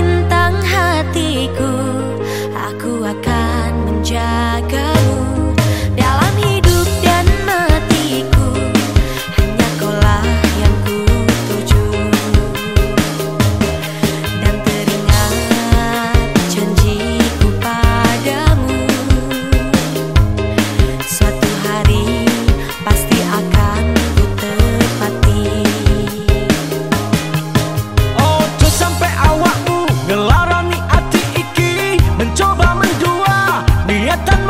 bintang hatiku Aku akan menjaga ya tan